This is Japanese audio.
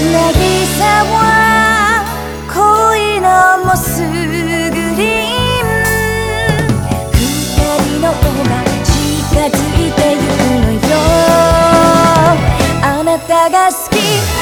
渚は恋のもすぐりん二人の尾が近づいてゆくのよ。あなたが好き。